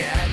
get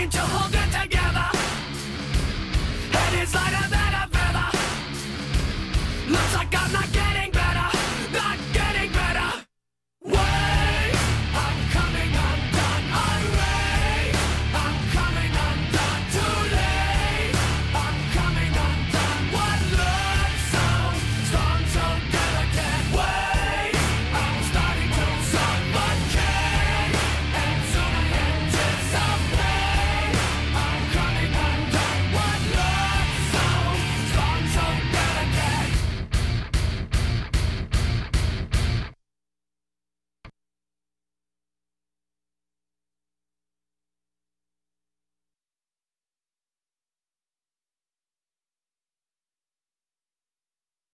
seem to hold it together. Head is lighter than a feather. Looks like I'm not getting.